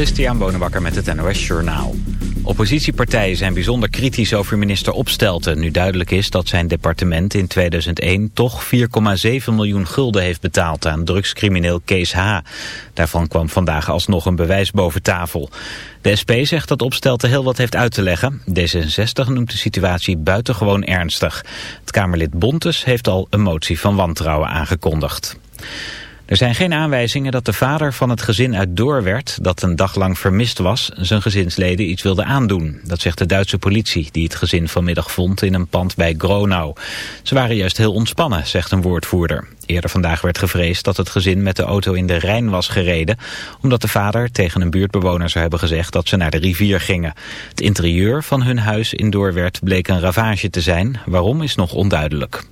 Christian Bonenbakker met het NOS Journaal. Oppositiepartijen zijn bijzonder kritisch over minister Opstelten... nu duidelijk is dat zijn departement in 2001 toch 4,7 miljoen gulden heeft betaald... aan drugscrimineel Kees H. Daarvan kwam vandaag alsnog een bewijs boven tafel. De SP zegt dat Opstelten heel wat heeft uit te leggen. D66 noemt de situatie buitengewoon ernstig. Het Kamerlid Bontes heeft al een motie van wantrouwen aangekondigd. Er zijn geen aanwijzingen dat de vader van het gezin uit Doorwerd, dat een dag lang vermist was, zijn gezinsleden iets wilde aandoen. Dat zegt de Duitse politie, die het gezin vanmiddag vond in een pand bij Gronau. Ze waren juist heel ontspannen, zegt een woordvoerder. Eerder vandaag werd gevreesd dat het gezin met de auto in de Rijn was gereden, omdat de vader tegen een buurtbewoner zou hebben gezegd dat ze naar de rivier gingen. Het interieur van hun huis in Doorwerd bleek een ravage te zijn, waarom is nog onduidelijk.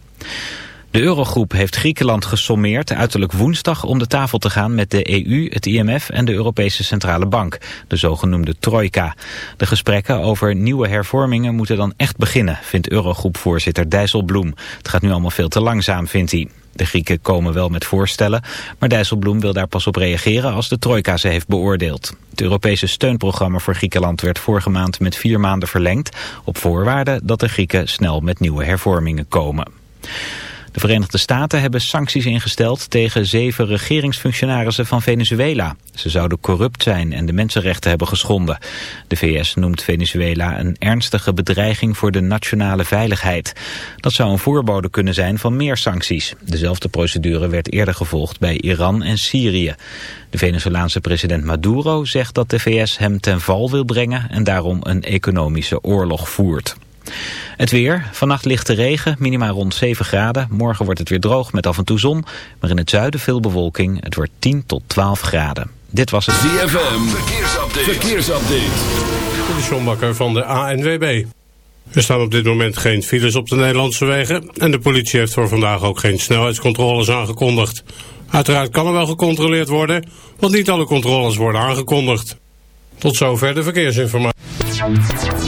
De Eurogroep heeft Griekenland gesommeerd uiterlijk woensdag om de tafel te gaan met de EU, het IMF en de Europese Centrale Bank, de zogenoemde trojka. De gesprekken over nieuwe hervormingen moeten dan echt beginnen, vindt Eurogroepvoorzitter Dijsselbloem. Het gaat nu allemaal veel te langzaam, vindt hij. De Grieken komen wel met voorstellen, maar Dijsselbloem wil daar pas op reageren als de trojka ze heeft beoordeeld. Het Europese steunprogramma voor Griekenland werd vorige maand met vier maanden verlengd, op voorwaarde dat de Grieken snel met nieuwe hervormingen komen. De Verenigde Staten hebben sancties ingesteld tegen zeven regeringsfunctionarissen van Venezuela. Ze zouden corrupt zijn en de mensenrechten hebben geschonden. De VS noemt Venezuela een ernstige bedreiging voor de nationale veiligheid. Dat zou een voorbode kunnen zijn van meer sancties. Dezelfde procedure werd eerder gevolgd bij Iran en Syrië. De Venezolaanse president Maduro zegt dat de VS hem ten val wil brengen en daarom een economische oorlog voert. Het weer. Vannacht lichte regen, minimaal rond 7 graden. Morgen wordt het weer droog met af en toe zon. Maar in het zuiden veel bewolking. Het wordt 10 tot 12 graden. Dit was het ZFM. Verkeersupdate. Verkeersupdate. De Sjombakker van de ANWB. Er staan op dit moment geen files op de Nederlandse wegen. En de politie heeft voor vandaag ook geen snelheidscontroles aangekondigd. Uiteraard kan er wel gecontroleerd worden, want niet alle controles worden aangekondigd. Tot zover de verkeersinformatie.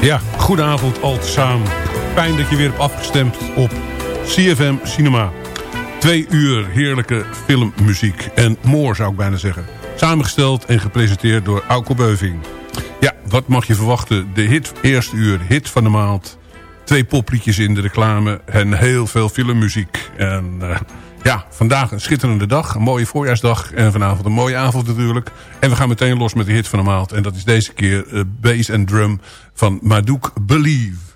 Ja, goedenavond al samen. Fijn dat je weer hebt afgestemd op CFM Cinema. Twee uur heerlijke filmmuziek. En more zou ik bijna zeggen. Samengesteld en gepresenteerd door Auko Beuving. Ja, wat mag je verwachten? De hit, eerste uur, hit van de maand. Twee popliedjes in de reclame en heel veel filmmuziek. En... Uh, ja, vandaag een schitterende dag. Een mooie voorjaarsdag. En vanavond een mooie avond natuurlijk. En we gaan meteen los met de hit van de maand. En dat is deze keer uh, Bass and Drum van Madouk Believe.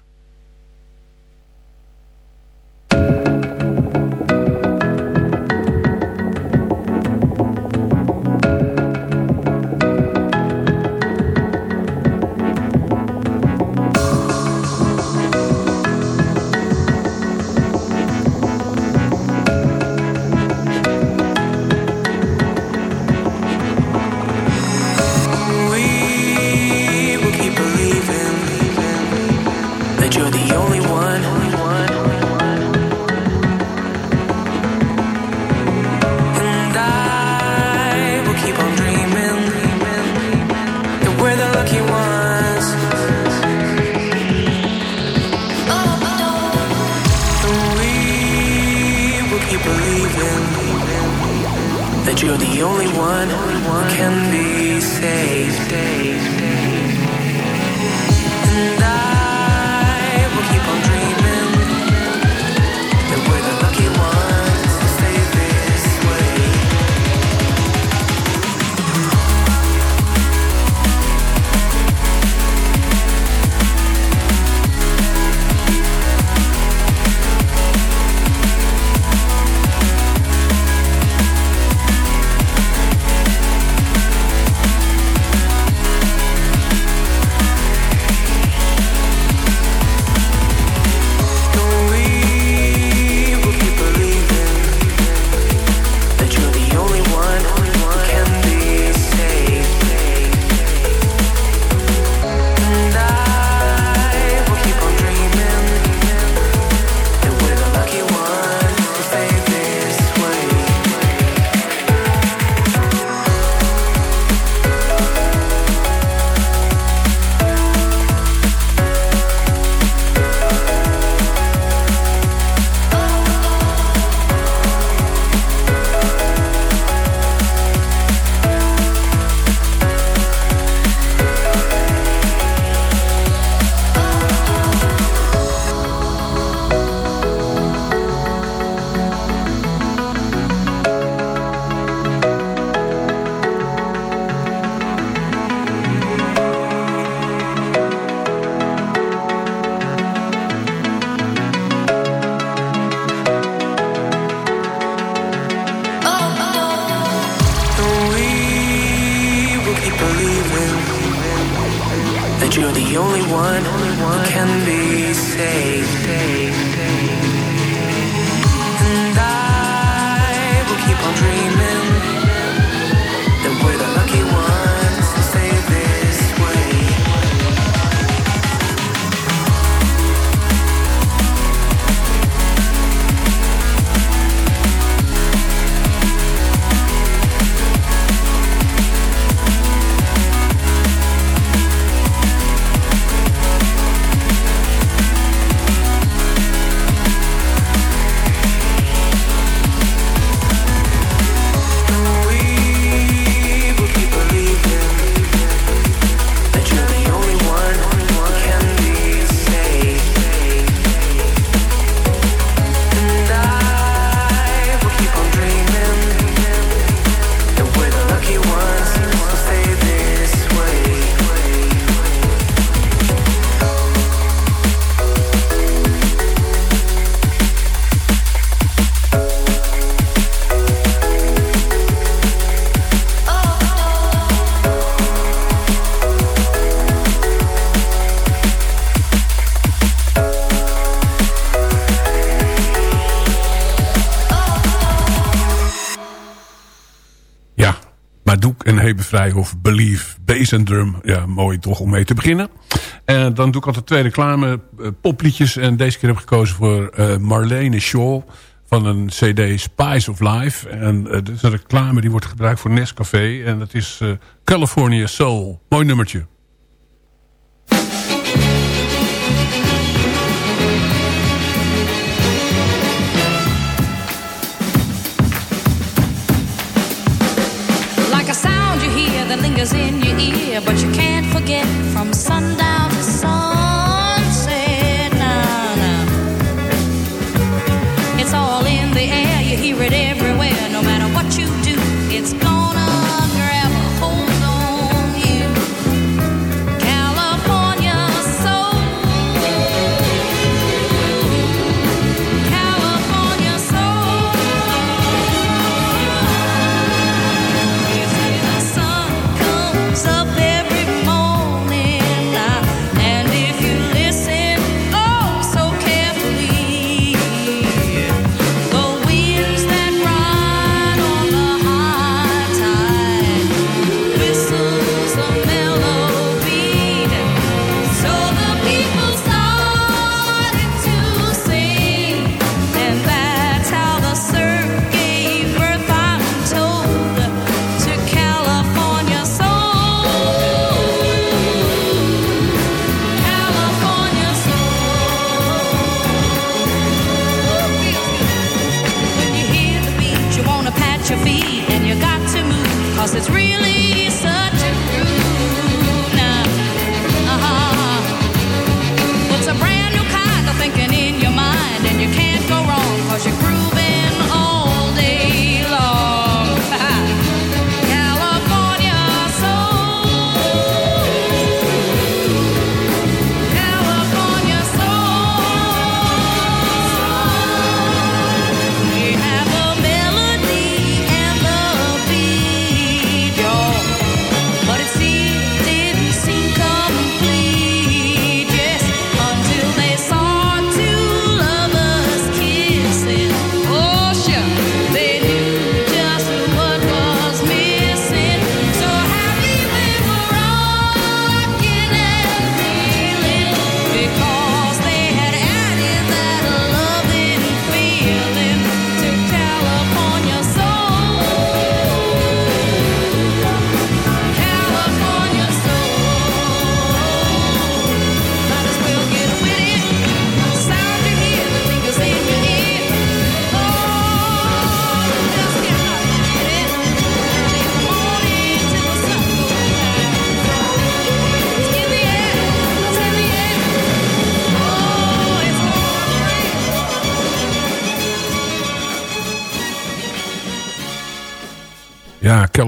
Doek en Hebevrij of believe, Bass and Drum. Ja, mooi toch om mee te beginnen. En dan doe ik altijd twee reclame eh, popliedjes. En deze keer heb ik gekozen voor eh, Marlene Shaw van een cd Spice of Life. En eh, dat is een reclame die wordt gebruikt voor Nescafé. En dat is California Soul. Mooi nummertje. sundown.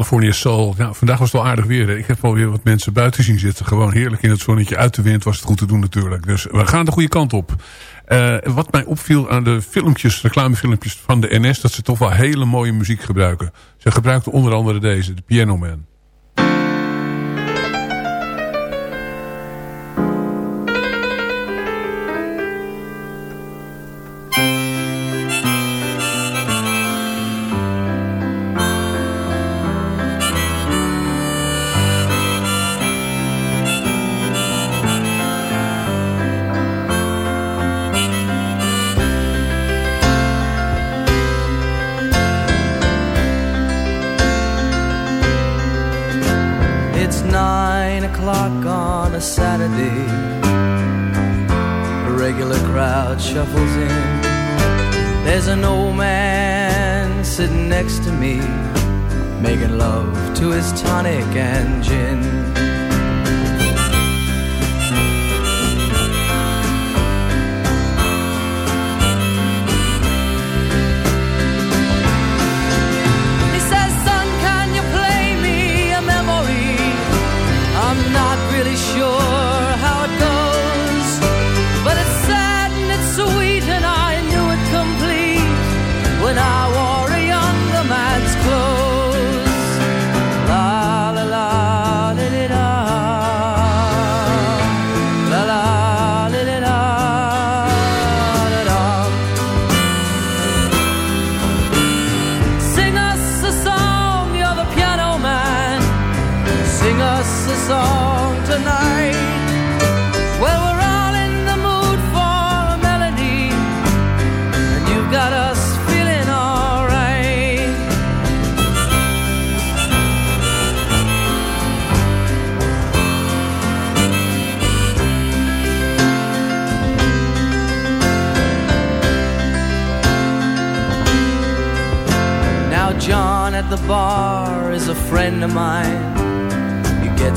California Soul. Nou, vandaag was het wel aardig weer. Ik heb wel weer wat mensen buiten zien zitten. Gewoon heerlijk in het zonnetje. Uit de wind was het goed te doen natuurlijk. Dus we gaan de goede kant op. Eh, wat mij opviel aan de filmpjes, reclamefilmpjes van de NS... dat ze toch wel hele mooie muziek gebruiken. Ze gebruikten onder andere deze, de Piano Man.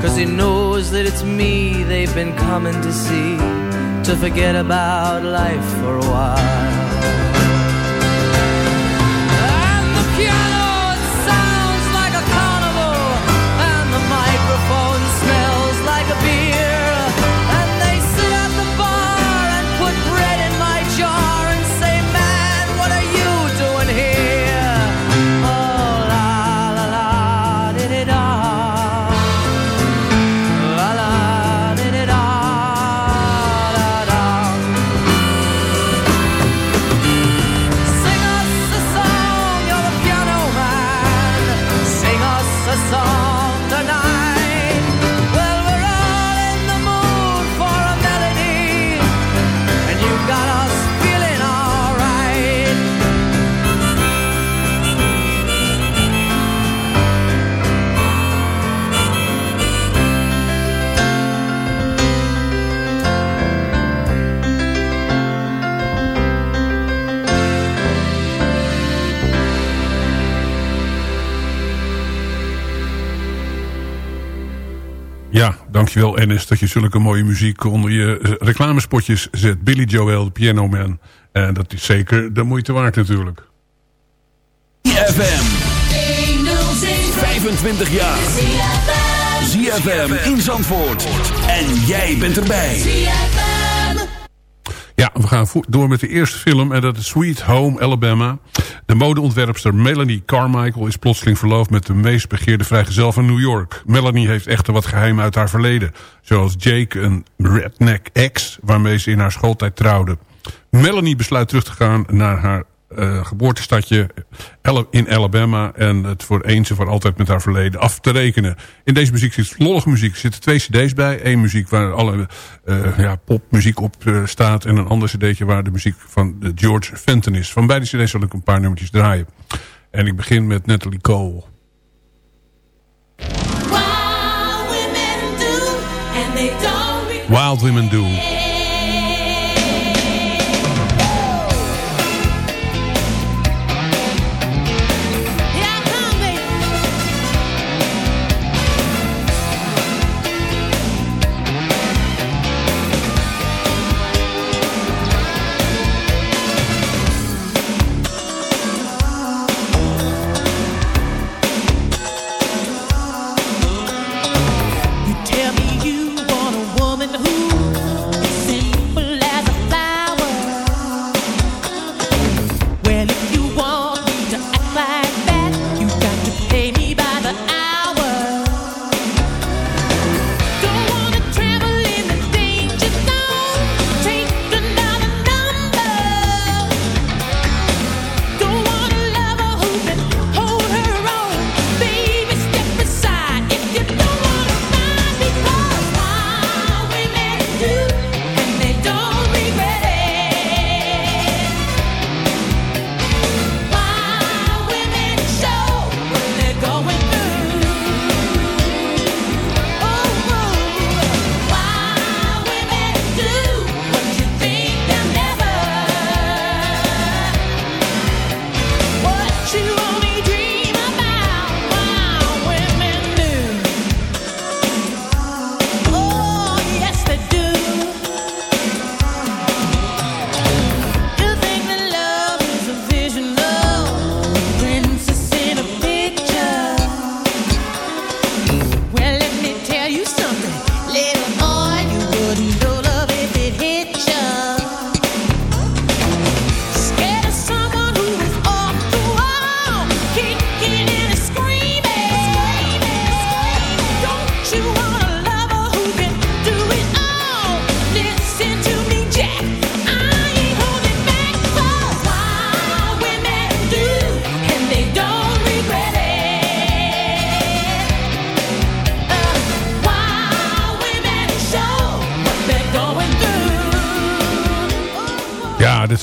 Cause he knows that it's me they've been coming to see To forget about life for a while. Dankjewel Ennis dat je zulke mooie muziek onder je eh, reclamespotjes zet. Billy Joel, de Piano Man. En dat is zeker de moeite waard natuurlijk. ZFM. 25 jaar. ZFM in Zandvoort. En jij bent erbij. Ja, we gaan door met de eerste film en dat is Sweet Home Alabama. De modeontwerpster Melanie Carmichael is plotseling verloofd met de meest begeerde vrijgezel van New York. Melanie heeft echter wat geheim uit haar verleden. Zoals Jake, een redneck ex waarmee ze in haar schooltijd trouwde. Melanie besluit terug te gaan naar haar eh, geboortestadje in Alabama... en het voor eens en voor altijd met haar verleden af te rekenen. In deze muziek zit lollige muziek. Er zitten twee cd's bij. Eén muziek waar alle eh, ja, popmuziek op eh, staat... en een ander cd'tje waar de muziek van George Fenton is. Van beide cd's zal ik een paar nummertjes draaien. En ik begin met Natalie Cole. Wild Women Do. You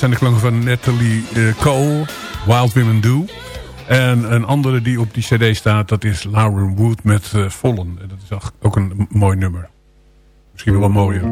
zijn de klanken van Natalie eh, Cole, Wild Women Do. En een andere die op die cd staat, dat is Lauren Wood met eh Vollen. En Dat is ook- een mooi nummer. Misschien wel mooier.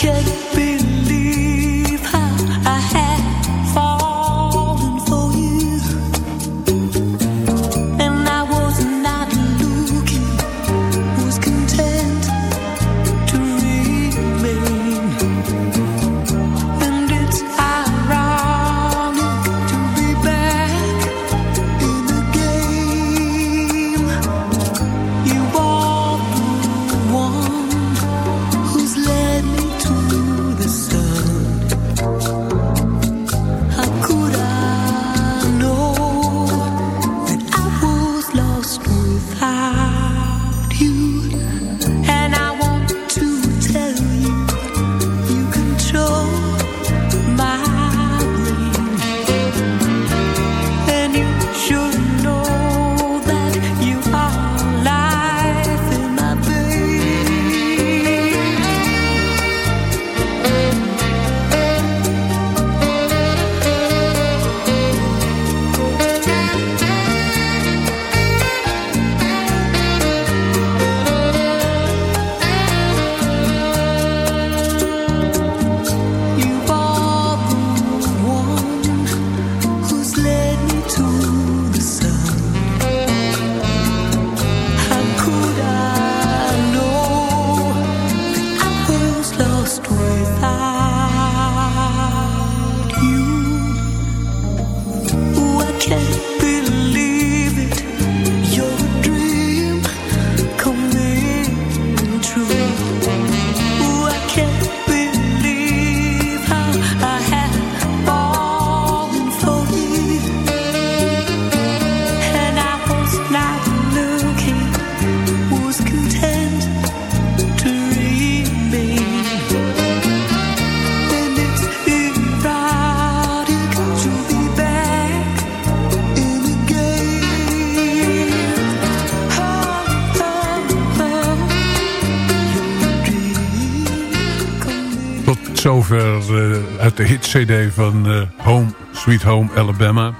全 hit-cd van eh, Home, Sweet Home Alabama.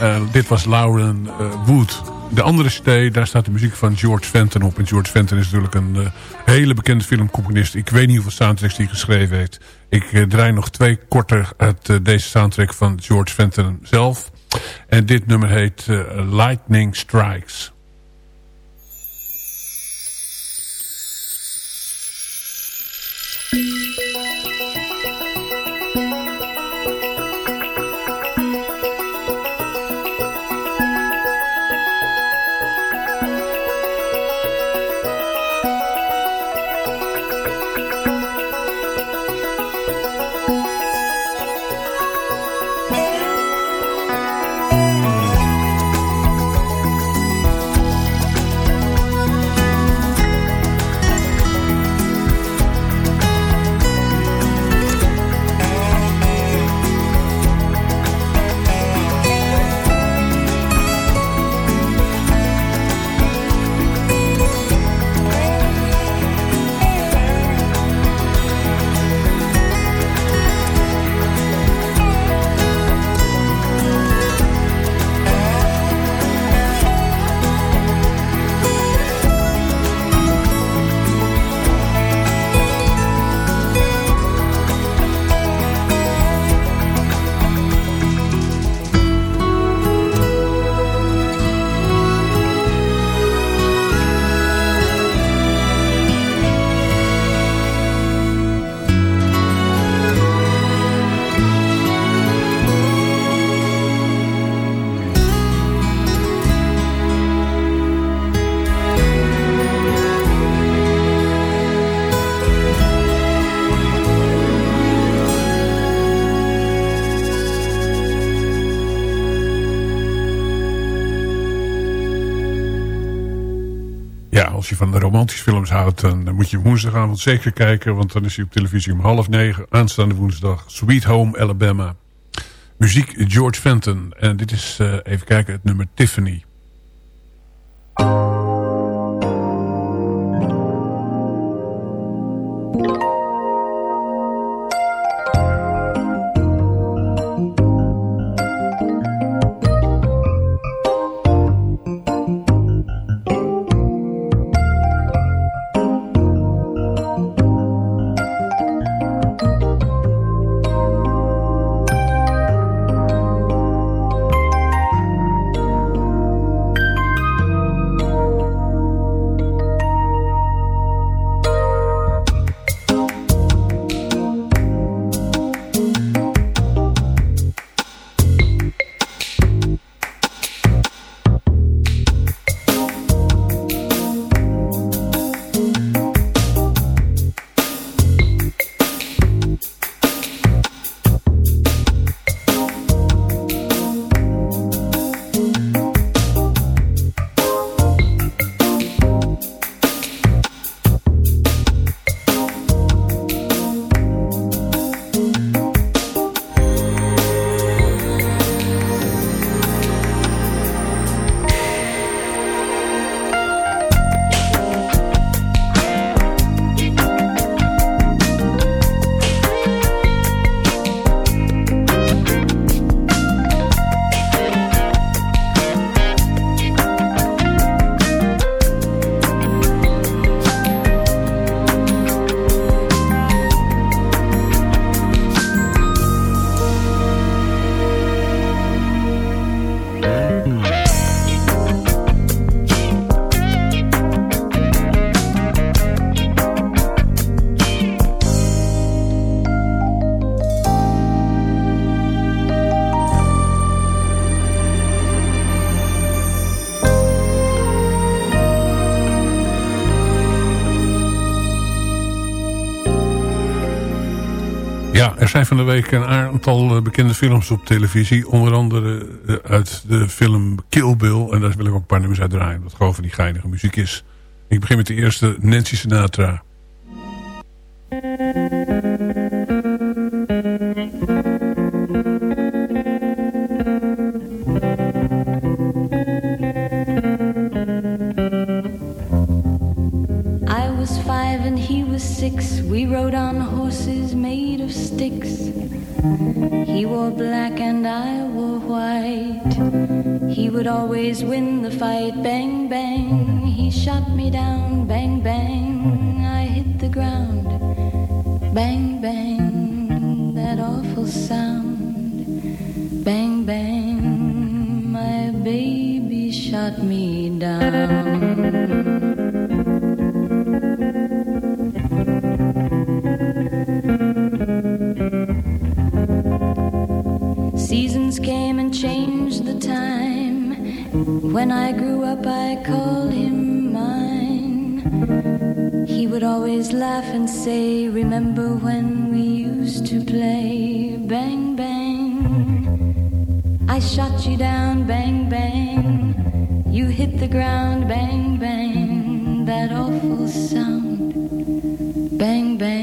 Eh, dit was Lauren eh, Wood. De andere cd, daar staat de muziek van George Fenton op. En George Fenton is natuurlijk een hele bekende filmcomponist. Ik weet niet hoeveel soundtracks hij geschreven heeft. Ik draai nog twee korter uit deze soundtrack van George Fenton zelf. En dit nummer heet Lightning Strikes. Romantische films houdt, dan moet je woensdagavond zeker kijken. Want dan is hij op televisie om half negen, aanstaande woensdag. Sweet Home Alabama. Muziek George Fenton. En dit is, eh, even kijken, het nummer Tiffany. Tiffany zijn van de week een aantal eh, bekende films op televisie. Onder andere eh, uit de film Kill Bill. En daar wil ik ook een paar nummers uit draaien. Wat gewoon van die geinige muziek is. Ik begin met de eerste, Nancy Sinatra. Bang, bang. That awful sound. Bang, bang. My baby shot me down. Seasons came and changed the time. When I grew up, I called him would always laugh and say, Remember when we used to play? Bang, bang. I shot you down, bang, bang. You hit the ground, bang, bang. That awful sound, bang, bang.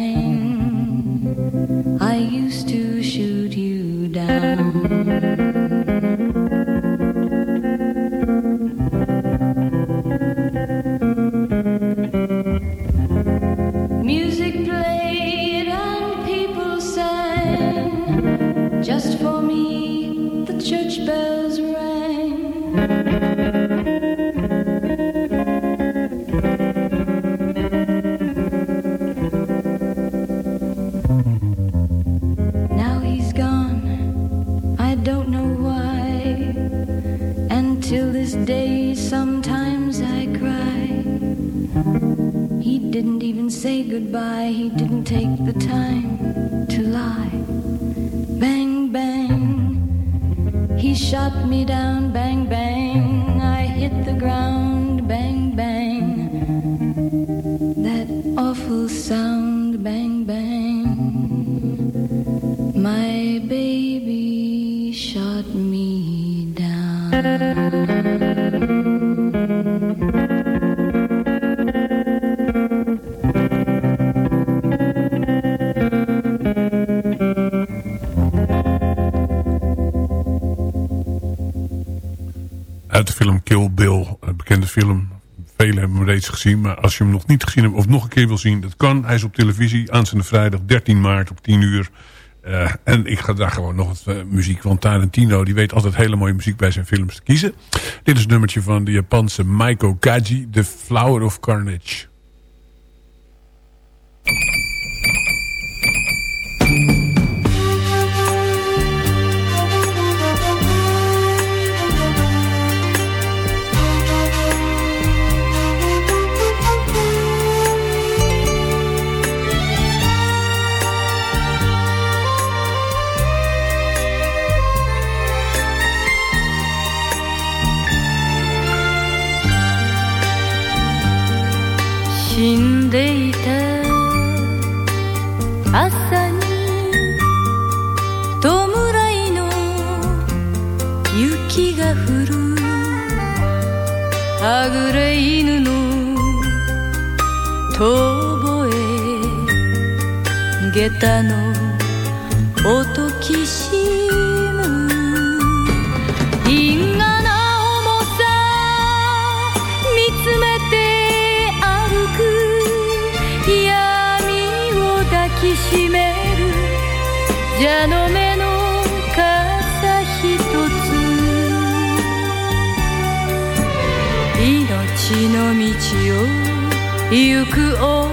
Uit film Kill Bill. Een bekende film. Velen hebben hem reeds gezien. Maar als je hem nog niet gezien hebt of nog een keer wil zien. Dat kan. Hij is op televisie. Aanstaande vrijdag 13 maart op 10 uur. Eh, en ik ga daar gewoon nog wat eh, muziek. Want Tarantino die weet altijd hele mooie muziek bij zijn films te kiezen. Dit is een nummertje van de Japanse Maiko Kaji. The Flower of Carnage. 死んでいた。朝に弔いの雪が降る。はぐれ犬の遠吠え。下駄の音きし。蛇の目の傘ひとつ命の道を行く女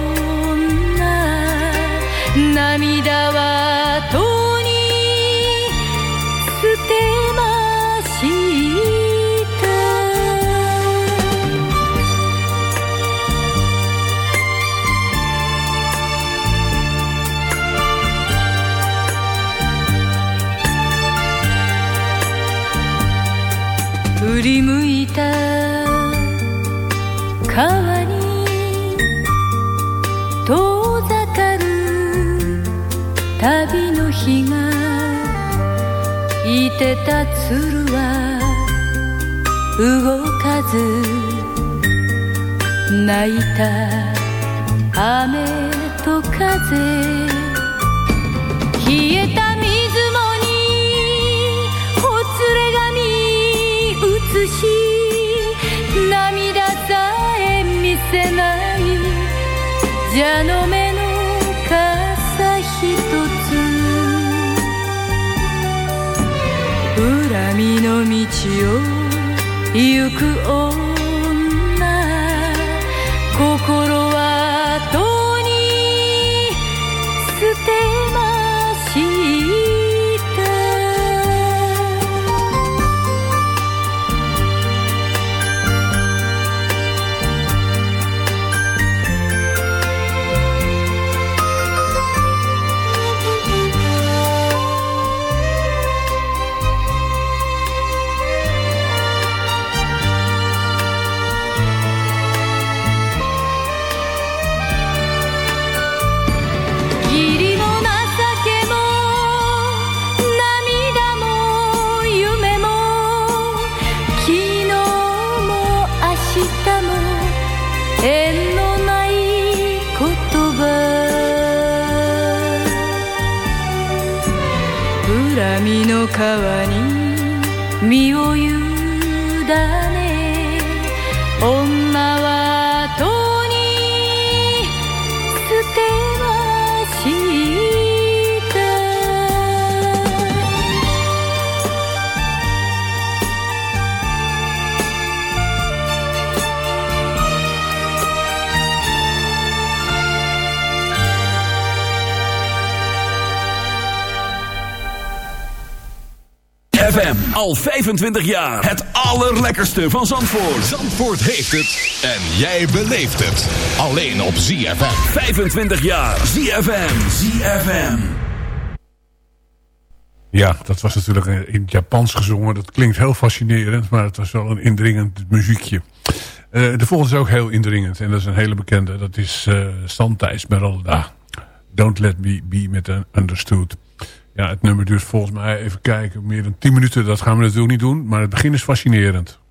涙は日がいてた鶴は動かず泣いた雨と風。冷えた水面にほつれ髪映し涙さえ見せない。蛇の目のの道を行く女の川に身を委ね al 25 jaar. Het allerlekkerste van Zandvoort. Zandvoort heeft het en jij beleeft het. Alleen op ZFM. 25 jaar. ZFM. ZFM. Ja, dat was natuurlijk in het Japans gezongen. Dat klinkt heel fascinerend, maar het was wel een indringend muziekje. Eh, de volgende is ook heel indringend en dat is een hele bekende. Dat is uh, Santa Esmeralda. Don't Let Me Be met een Understood. Ja, het nummer duurt volgens mij, even kijken, meer dan 10 minuten. Dat gaan we natuurlijk niet doen, maar het begin is fascinerend.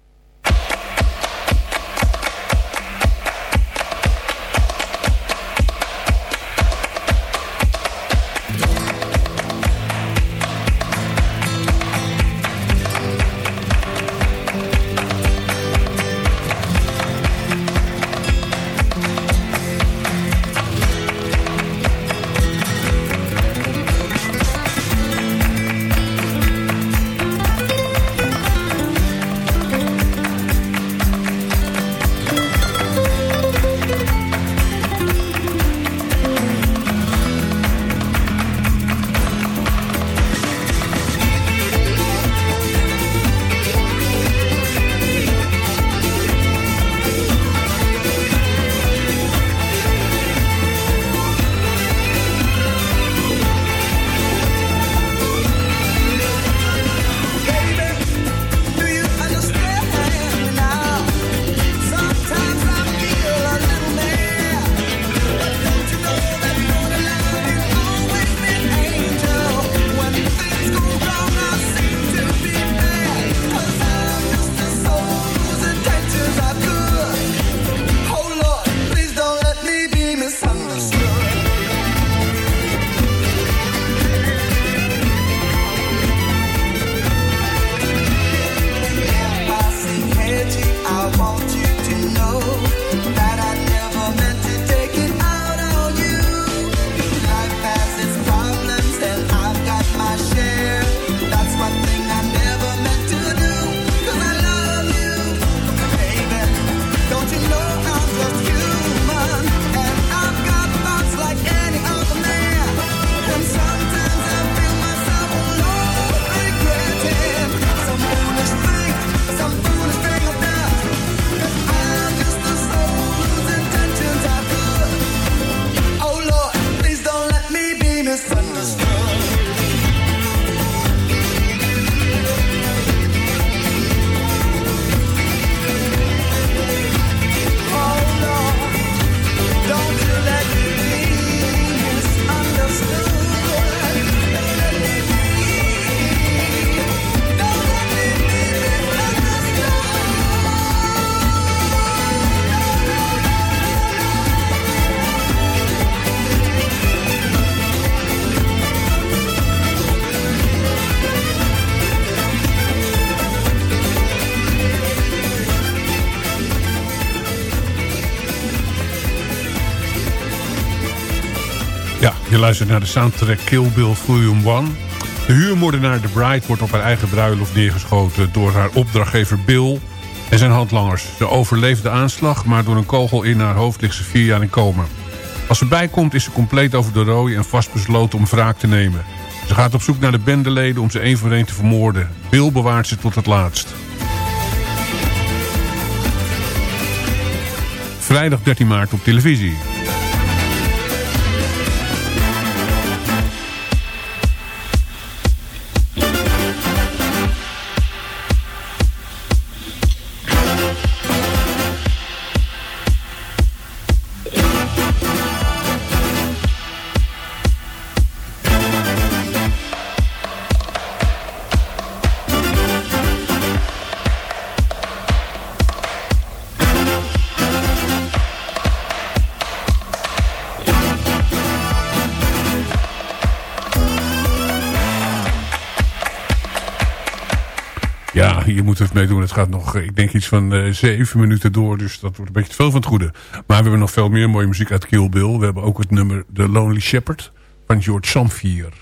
Luistert naar de soundtrack Kill Bill Volume 1. De huurmoordenaar The Bride wordt op haar eigen bruiloft neergeschoten... door haar opdrachtgever Bill en zijn handlangers. Ze overleeft de aanslag, maar door een kogel in haar hoofd ligt ze vier jaar in coma. Als ze bijkomt is ze compleet over de rooi en vastbesloten om wraak te nemen. Ze gaat op zoek naar de bendeleden om ze één voor één te vermoorden. Bill bewaart ze tot het laatst. Vrijdag 13 maart op televisie. Het gaat nog, eh, ik denk iets van eh, zeven minuten door. Dus dat wordt een beetje te veel van het goede. Maar we hebben nog veel meer mooie muziek uit Kill Bill. We hebben ook het nummer The Lonely Shepherd van George Samfier.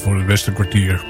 Voor het beste kwartier.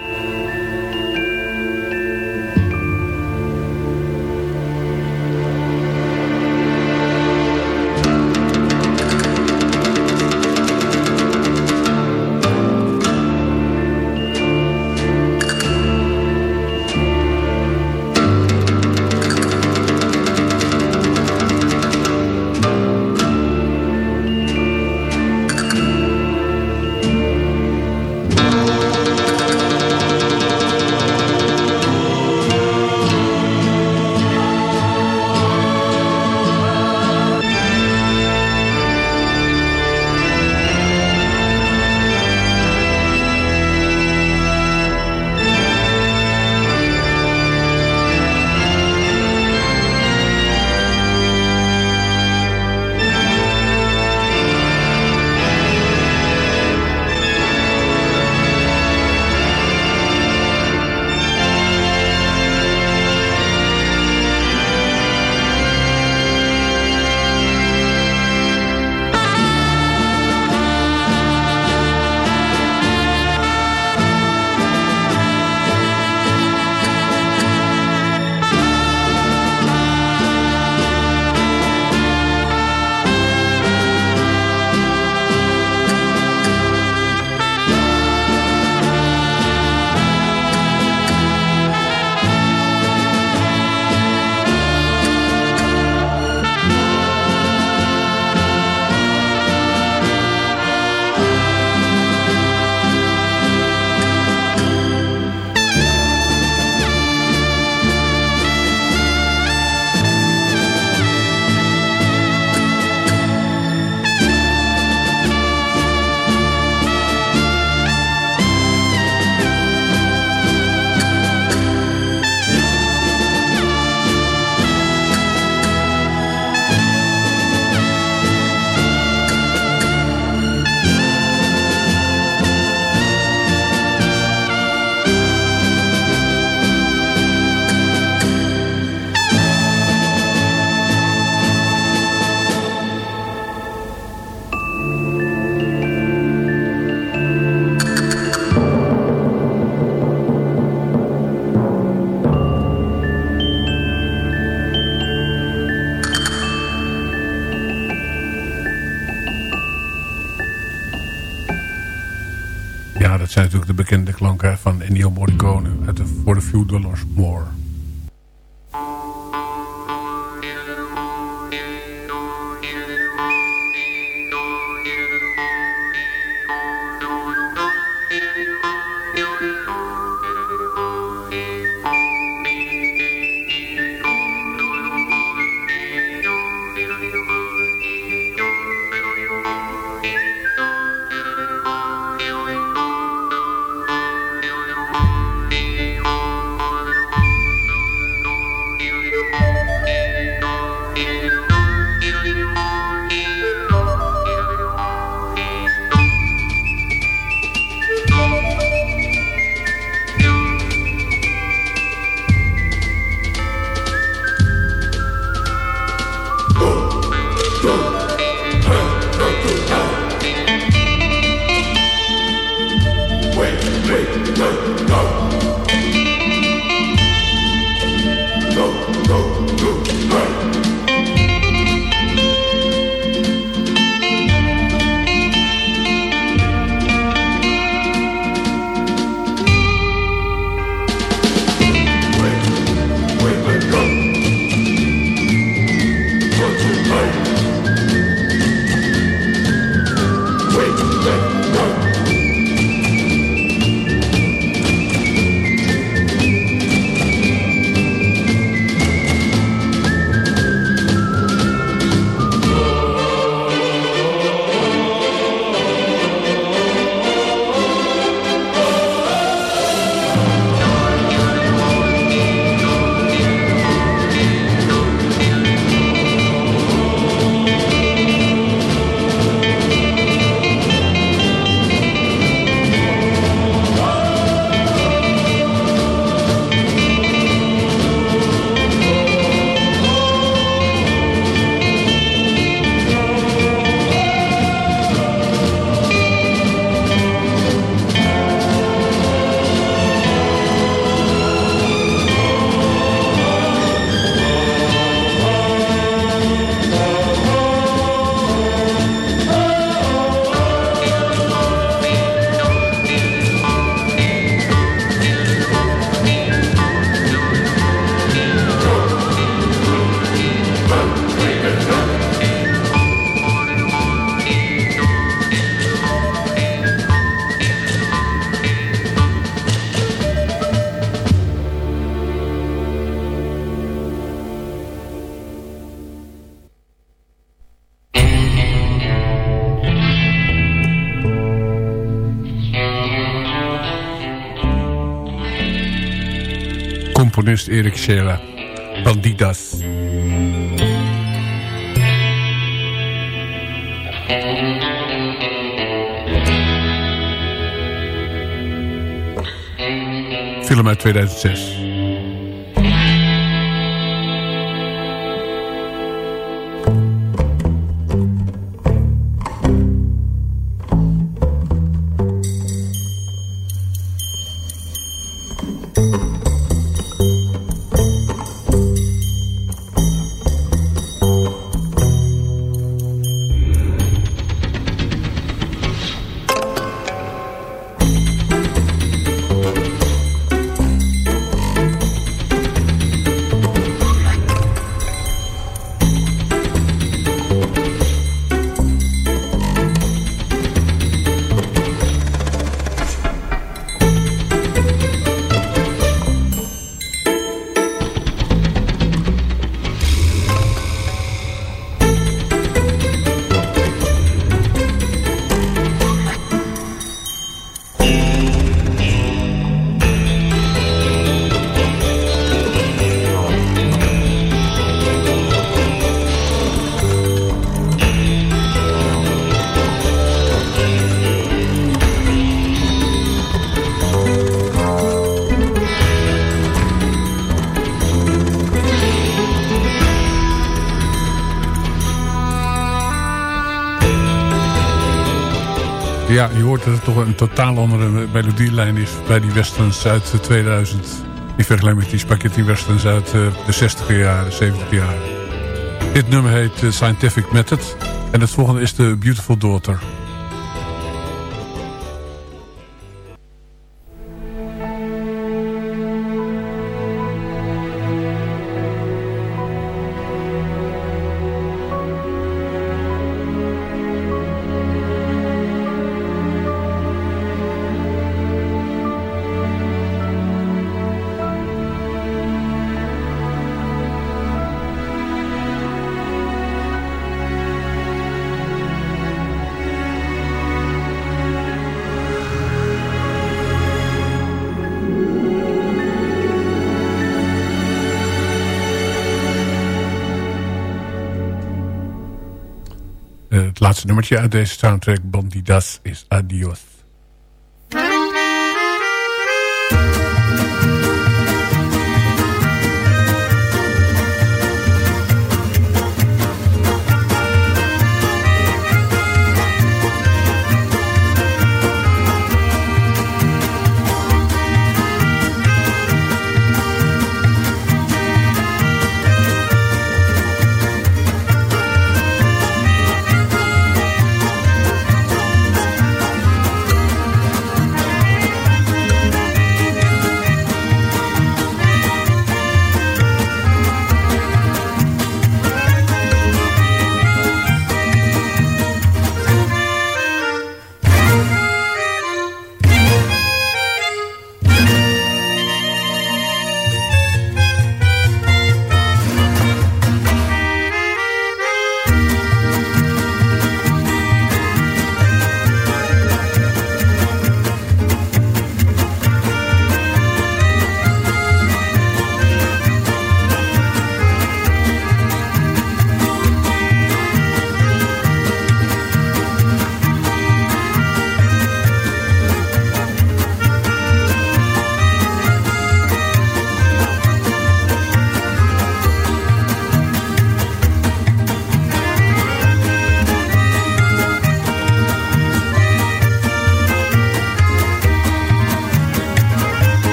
Bekende klanken van Ennio Morricone uit de For a Few Dollars More. Componist Erik Scheele. Bandidas. Film uit 2006. Een totaal andere melodielijn is bij die westerns uit 2000. In vergelijking met die spaghetti westerns uit eh, de 60 jaren, 70 jaren. Dit nummer heet eh, Scientific Method. En het volgende is The Beautiful Daughter. Laatste nummertje uit deze soundtrack, Bandidas, is Adios.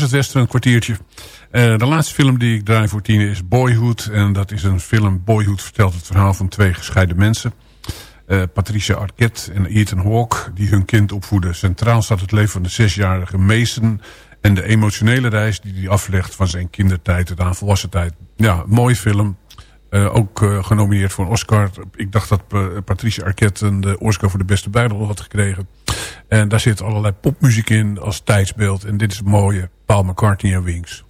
Was het Western kwartiertje. Eh, de laatste film die ik draai voor tien is Boyhood. En dat is een film, Boyhood vertelt het verhaal van twee gescheiden mensen. Eh, Patricia Arquette en Ethan Hawke, die hun kind opvoeden. Centraal staat het leven van de zesjarige Mason... en de emotionele reis die hij aflegt van zijn kindertijd tot aan volwassen tijd. Ja, mooi film. Eh, ook eh, genomineerd voor een Oscar. Ik dacht dat eh, Patricia Arquette een de Oscar voor de beste bijrol had gekregen. En daar zit allerlei popmuziek in als tijdsbeeld. En dit is het mooie. Paul McCartney en Wings.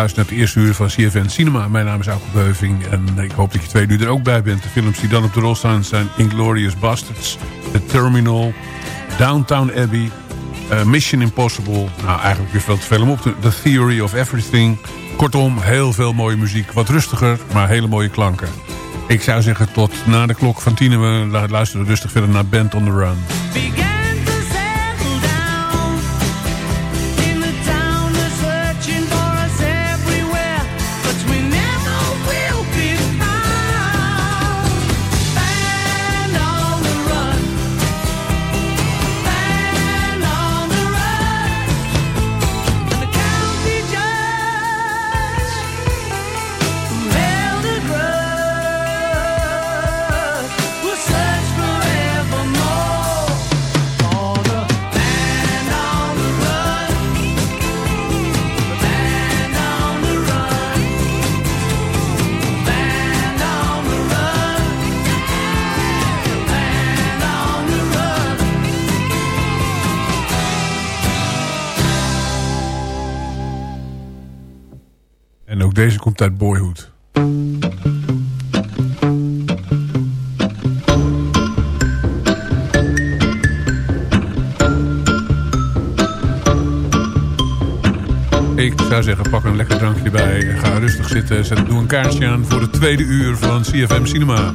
Geluisterd naar het eerste uur van CFN Cinema. Mijn naam is Auke Beuving en ik hoop dat je twee uur er ook bij bent. De films die dan op de rol staan zijn Inglorious Bastards, The Terminal, Downtown Abbey, eh, Mission Impossible. Nou, eigenlijk weer veel te veel om op. The Theory of Everything. Kortom, heel veel mooie muziek. Wat rustiger, maar hele mooie klanken. Ik zou zeggen tot na de klok van tien. en We luisteren rustig verder naar Band on the Run. Uit Boyhood. Ik zou zeggen, pak een lekker drankje bij. Ga rustig zitten. Zet, doe een kaarsje aan voor het tweede uur van CFM Cinema.